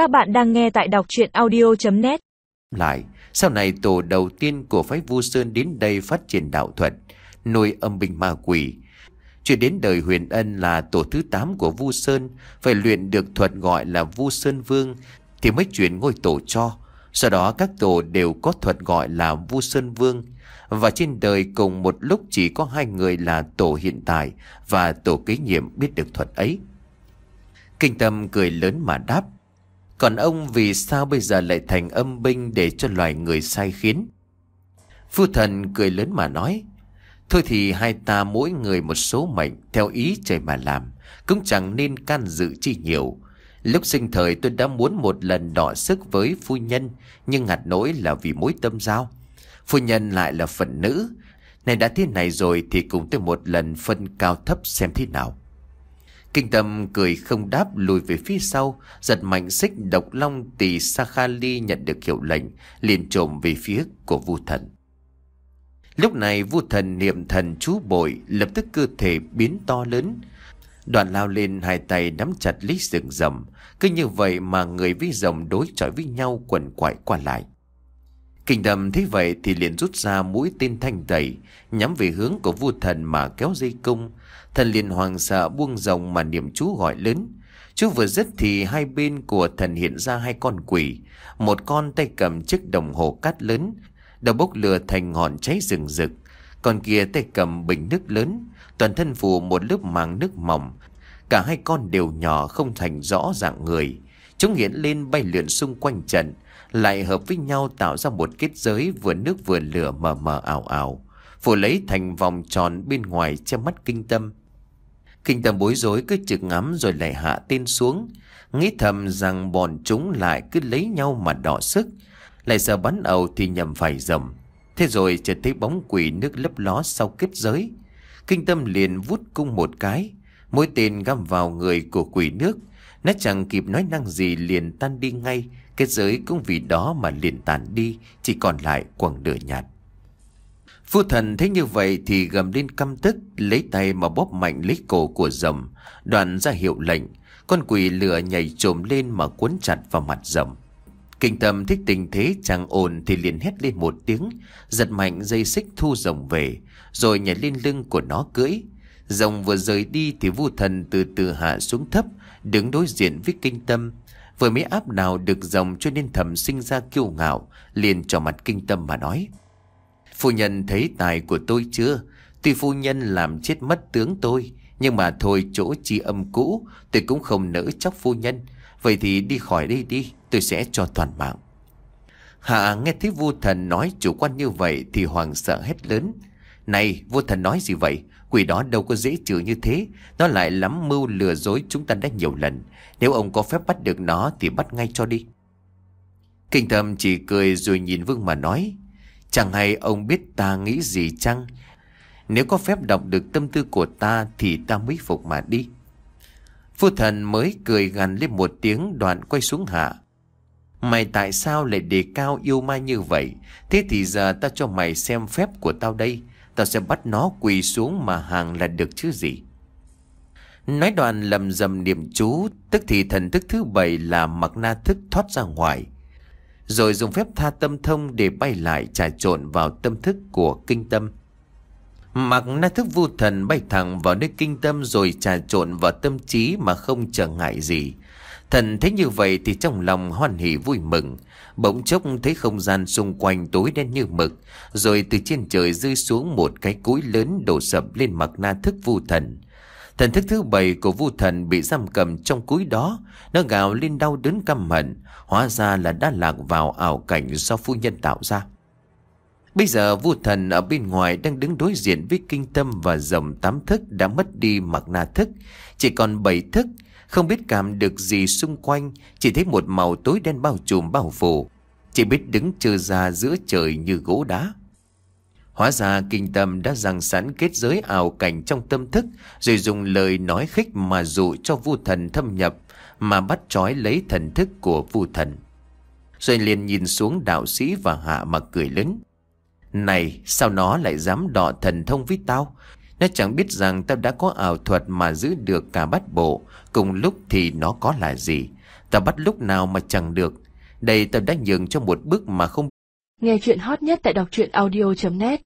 Các bạn đang nghe tại đọc chuyện audio.net Lại, sau này tổ đầu tiên của phái Vu Sơn đến đây phát triển đạo thuật, nuôi âm binh ma quỷ. Chuyện đến đời huyền ân là tổ thứ 8 của Vu Sơn, phải luyện được thuật gọi là Vu Sơn Vương thì mới chuyển ngôi tổ cho. Sau đó các tổ đều có thuật gọi là Vu Sơn Vương. Và trên đời cùng một lúc chỉ có hai người là tổ hiện tại và tổ kế nhiệm biết được thuật ấy. Kinh tâm cười lớn mà đáp. Còn ông vì sao bây giờ lại thành âm binh để cho loài người sai khiến? Phu thần cười lớn mà nói. Thôi thì hai ta mỗi người một số mệnh theo ý trời mà làm. Cũng chẳng nên can dự chi nhiều. Lúc sinh thời tôi đã muốn một lần đọ sức với phu nhân, Nhưng ngặt nỗi là vì mối tâm giao Phu nhân lại là phận nữ Này đã thế này rồi thì cùng tôi một lần phân cao thấp xem thế nào Kinh tâm cười không đáp lùi về phía sau, Giật mạnh xích độc long tỷ Sakhali nhận được hiệu lệnh, liền trộm về phía của vu thần. Lúc này vu thần niệm thần chú bội, Lập tức cơ thể biến to lớn. Đoàn lao lên hai tay nắm chặt lấy rừng rầm Cứ như vậy mà người với rồng đối chọi với nhau quần quại qua lại. Kinh đầm thấy vậy thì liền rút ra mũi tên thanh tẩy, Nhắm về hướng của vua thần mà kéo dây cung. Thần liền hoàng sợ buông rồng mà niệm chú gọi lớn. Chú vừa dứt thì hai bên của thần hiện ra hai con quỷ. Một con tay cầm chiếc đồng hồ cát lớn, Đầu bốc lửa thành ngọn cháy rừng rực. Còn kia tay cầm bình nước lớn, Toàn thân phủ một lớp màng nước mỏng. Cả hai con đều nhỏ không thành rõ dạng người. Chúng hiện lên bay lượn xung quanh trận, Lại hợp với nhau tạo ra một kết giới Vừa nước vừa lửa mờ mờ ảo ảo. Phủ lấy thành vòng tròn bên ngoài che mắt kinh tâm. Kinh tâm bối rối cứ trực ngắm rồi lại hạ tên xuống. Nghĩ thầm rằng bọn chúng lại cứ lấy nhau mà đỏ sức. Lại sợ bắn ẩu thì nhầm phải dầm. Thế rồi chợt thấy bóng quỷ nước lấp ló sau kết giới. Kinh tâm liền vút cung một cái. Mũi tên găm vào người của quỷ nước. Nó chẳng kịp nói năng gì liền tan đi ngay. Cái giới cũng vì đó mà liền tàn đi, Chỉ còn lại quầng lửa nhạt. Phu thần thấy như vậy thì gầm lên căm tức, Lấy tay mà bóp mạnh lấy cổ của rầm Đoạn ra hiệu lệnh. Con quỷ lửa nhảy trồm lên mà cuốn chặt vào mặt rầm Kinh tâm thích tình thế chẳng ổn thì liền hét lên một tiếng, Giật mạnh dây xích thu rồng về, Rồi nhảy lên lưng của nó cưỡi. Rồng vừa rời đi thì vu thần từ từ hạ xuống thấp, Đứng đối diện với kinh tâm. Vừa mới áp nào được rồng cho nên thầm sinh ra kiêu ngạo, Liền cho mặt kinh tâm mà nói, Phu nhân thấy tài của tôi chưa? Tuy phu nhân làm chết mất tướng tôi, Nhưng mà thôi chỗ chi âm cũ, Tôi cũng không nỡ chóc phu nhân. Vậy thì đi khỏi đây đi, Tôi sẽ cho toàn mạng. Hạ nghe thấy vua thần nói chủ quan như vậy Thì hoàng sợ hết lớn, Này vua thần nói gì vậy? Quỷ đó đâu có dễ trừ như thế. Nó lại lắm mưu lừa dối chúng ta đã nhiều lần. Nếu ông có phép bắt được nó Thì bắt ngay cho đi. Kinh thầm chỉ cười rồi nhìn Vương mà nói, Chẳng hay ông biết ta nghĩ gì chăng? Nếu có phép đọc được tâm tư của ta Thì ta mới phục mà đi. Phu thần mới cười gằn lên một tiếng đoạn quay xuống hạ, Mày tại sao lại đề cao yêu ma như vậy? Thế thì giờ ta cho mày xem phép của tao đây. Tao sẽ bắt nó quỳ xuống mà hàng là được chứ gì. Nói đoạn lầm dầm niệm chú, Tức thì thần thức thứ bảy là mặc na thức thoát ra ngoài. Rồi dùng phép tha tâm thông để bay lại trà trộn vào tâm thức của kinh tâm. Mặc na thức vu thần bay thẳng vào nơi kinh tâm rồi trà trộn vào tâm trí mà không trở ngại gì. Thần thấy như vậy thì trong lòng hoan hỉ vui mừng. Bỗng chốc thấy không gian xung quanh tối đen như mực, Rồi từ trên trời rơi xuống một cái cúi lớn đổ sập lên mặt na thức vu thần. Thần thức thứ bảy của vu thần bị giam cầm trong cúi đó, Nó gào lên đau đớn căm hận, Hóa ra là đã lạc vào ảo cảnh do phu nhân tạo ra. Bây giờ vu thần ở bên ngoài đang đứng đối diện với kinh tâm và dòng tám thức đã mất đi mặc na thức, Chỉ còn bảy thức không biết cảm được gì xung quanh, Chỉ thấy một màu tối đen bao trùm bao phủ. Chỉ biết đứng trơ ra giữa trời như gỗ đá. Hóa ra kinh tâm đã răng sẵn kết giới ảo cảnh trong tâm thức, Rồi dùng lời nói khích mà dụ cho vu thần thâm nhập, Mà bắt trói lấy thần thức của vu thần. Rồi liền nhìn xuống đạo sĩ và hạ mà cười lớn. Này, sao nó lại dám đọ thần thông với tao? Nó chẳng biết rằng tao đã có ảo thuật mà giữ được cả bát bộ, Cùng lúc thì nó có là gì? Ta bắt lúc nào mà chẳng được. Đây ta đã nhường cho một bước mà không Nghe chuyện hot nhất tại đọc truyện audio.net